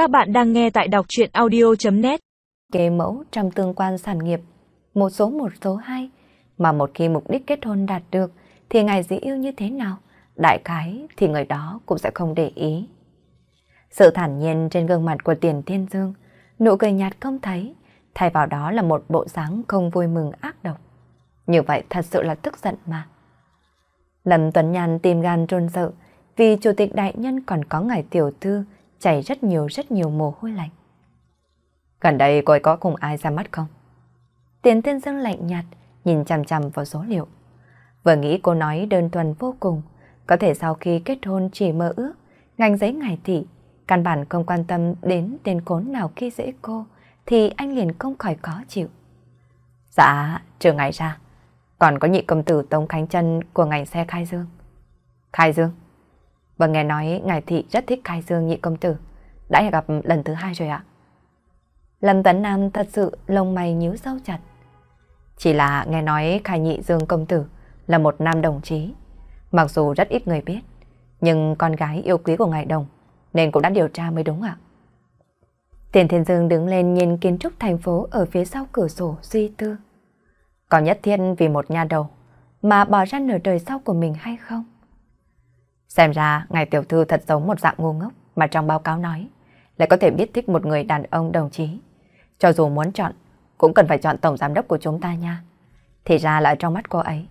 Các bạn đang nghe tại đọc chuyện audio.net Kế mẫu trong tương quan sản nghiệp, một số một số hai, mà một khi mục đích kết hôn đạt được thì ngài dĩ yêu như thế nào, đại khái thì người đó cũng sẽ không để ý. Sự thản nhiên trên gương mặt của Tiền Thiên Dương, nụ cười nhạt không thấy, thay vào đó là một bộ dáng không vui mừng ác độc. Như vậy thật sự là tức giận mà. Lâm Tuấn Nhàn tìm gan trôn sợ, vì chủ tịch đại nhân còn có ngài tiểu thư chảy rất nhiều rất nhiều mồ hôi lạnh. Gần đây cô ấy có cùng ai ra mắt không? Tiền tiên dương lạnh nhạt, nhìn chằm chằm vào số liệu. Vừa nghĩ cô nói đơn thuần vô cùng, có thể sau khi kết hôn chỉ mơ ước, ngành giấy ngài thị, căn bản không quan tâm đến tên cốn nào khi dễ cô, thì anh liền không khỏi khó chịu. Dạ, trừ ngày ra, còn có nhị công tử Tống Khánh Trân của ngành xe Khai Dương. Khai Dương? Và nghe nói ngài thị rất thích Khai Dương nhị công tử, đã gặp lần thứ hai rồi ạ. Lâm Tấn Nam thật sự lông mày nhíu sâu chặt. Chỉ là nghe nói Khai nhị Dương công tử là một nam đồng chí, mặc dù rất ít người biết, nhưng con gái yêu quý của ngài đồng nên cũng đã điều tra mới đúng ạ. Tiền Thiên Dương đứng lên nhìn kiến trúc thành phố ở phía sau cửa sổ suy tư. Có nhất thiên vì một nhà đầu mà bỏ ra nửa đời sau của mình hay không? Xem ra ngài tiểu thư thật giống một dạng ngu ngốc mà trong báo cáo nói lại có thể biết thích một người đàn ông đồng chí. Cho dù muốn chọn cũng cần phải chọn tổng giám đốc của chúng ta nha. Thì ra là trong mắt cô ấy.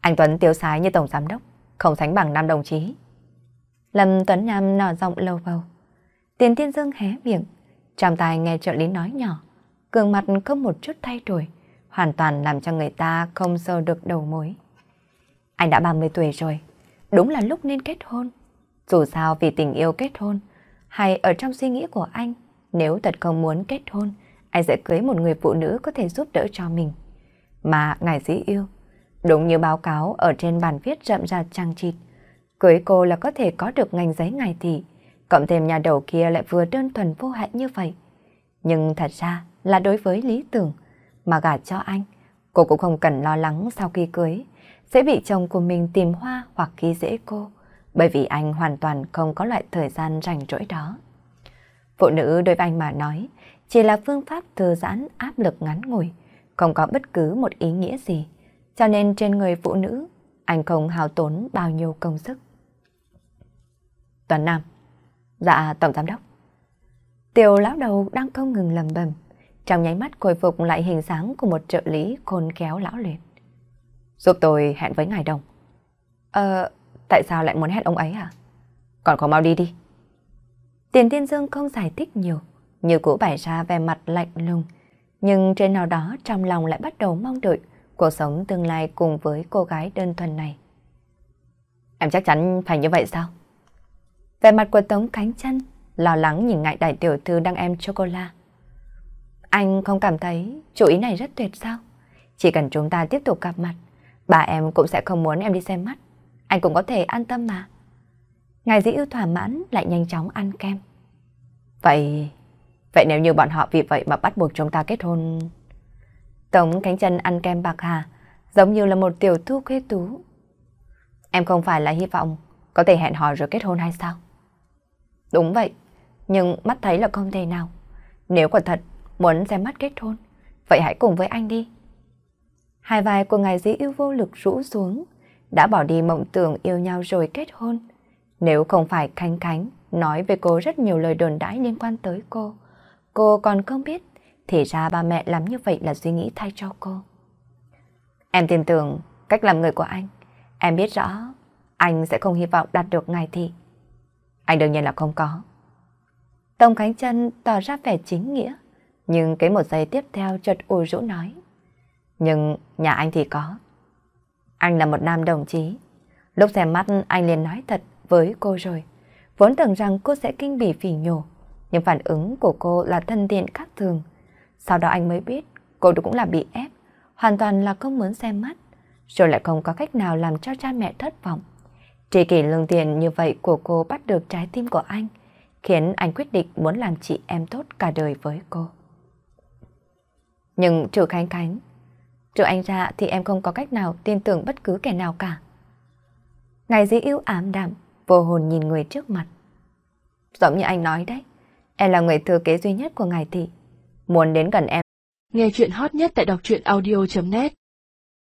Anh Tuấn tiêu sái như tổng giám đốc không sánh bằng nam đồng chí. Lâm Tuấn Nam nở giọng lâu bầu. Tiền Thiên Dương hé miệng, trong tai nghe trợ lý nói nhỏ, cường mặt không một chút thay đổi, hoàn toàn làm cho người ta không sơ được đầu mối. Anh đã 30 tuổi rồi, đúng là lúc nên kết hôn. Dù sao vì tình yêu kết hôn, hay ở trong suy nghĩ của anh, nếu thật không muốn kết hôn, anh sẽ cưới một người phụ nữ có thể giúp đỡ cho mình. Mà ngài dĩ yêu, đúng như báo cáo ở trên bàn viết rậm rạp trang trịt, cưới cô là có thể có được ngành giấy ngài thị, cộng thêm nhà đầu kia lại vừa đơn thuần vô hại như vậy. Nhưng thật ra là đối với lý tưởng, mà gả cho anh, cô cũng không cần lo lắng sau khi cưới sẽ bị chồng của mình tìm hoa hoặc khi dễ cô, bởi vì anh hoàn toàn không có loại thời gian rảnh rỗi đó. Phụ nữ đối với anh mà nói, chỉ là phương pháp thư giãn áp lực ngắn ngủi, không có bất cứ một ý nghĩa gì, cho nên trên người phụ nữ, anh không hào tốn bao nhiêu công sức. Tuần Nam Dạ, Tổng Giám Đốc. Tiểu lão đầu đang không ngừng lầm bầm, trong nháy mắt khôi phục lại hình dáng của một trợ lý khôn khéo lão luyện. Giúp tôi hẹn với ngài đồng. Ờ, tại sao lại muốn hẹn ông ấy à? Còn có mau đi đi. Tiền Tiên Dương không giải thích nhiều, như cũ bày ra vẻ mặt lạnh lùng, nhưng trên nào đó trong lòng lại bắt đầu mong đợi cuộc sống tương lai cùng với cô gái đơn thuần này. Em chắc chắn phải như vậy sao? Vẻ mặt của Tống Khánh Chân lo lắng nhìn ngại đại tiểu thư đang em chocolate. Anh không cảm thấy chủ ý này rất tuyệt sao? Chỉ cần chúng ta tiếp tục gặp mặt, bà em cũng sẽ không muốn em đi xem mắt. Anh cũng có thể an tâm mà. Ngài dĩ ưu thỏa mãn lại nhanh chóng ăn kem. Vậy... Vậy nếu như bọn họ vì vậy mà bắt buộc chúng ta kết hôn... Tống cánh chân ăn kem bạc hà, giống như là một tiểu thu khuê tú. Em không phải là hy vọng có thể hẹn hò rồi kết hôn hay sao? Đúng vậy, nhưng mắt thấy là không thể nào. Nếu quả thật muốn xem mắt kết hôn, vậy hãy cùng với anh đi. Hai vai của ngài dĩ yêu vô lực rũ xuống, đã bỏ đi mộng tưởng yêu nhau rồi kết hôn. Nếu không phải Khánh Khánh nói về cô rất nhiều lời đồn đãi liên quan tới cô, cô còn không biết, thì ra ba mẹ làm như vậy là suy nghĩ thay cho cô. Em tin tưởng cách làm người của anh, em biết rõ anh sẽ không hy vọng đạt được ngài thị. Anh đương nhiên là không có. Tông Khánh Trân tỏ ra vẻ chính nghĩa, nhưng cái một giây tiếp theo chợt ủ rũ nói. Nhưng nhà anh thì có. Anh là một nam đồng chí. Lúc xem mắt, anh liền nói thật với cô rồi. Vốn tưởng rằng cô sẽ kinh bỉ phỉ nhổ. Nhưng phản ứng của cô là thân thiện khác thường. Sau đó anh mới biết cô cũng là bị ép. Hoàn toàn là không muốn xem mắt. Rồi lại không có cách nào làm cho cha mẹ thất vọng. Tri kỷ lương tiền như vậy của cô bắt được trái tim của anh. Khiến anh quyết định muốn làm chị em tốt cả đời với cô. Nhưng trừ Khánh Khánh Trừ anh ra thì em không có cách nào tin tưởng bất cứ kẻ nào cả. Ngài dĩ yêu ám đạm, vô hồn nhìn người trước mặt. Giống như anh nói đấy, Em là người thừa kế duy nhất của ngài thị. Muốn đến gần em. Nghe chuyện hot nhất tại đọc truyện audio.net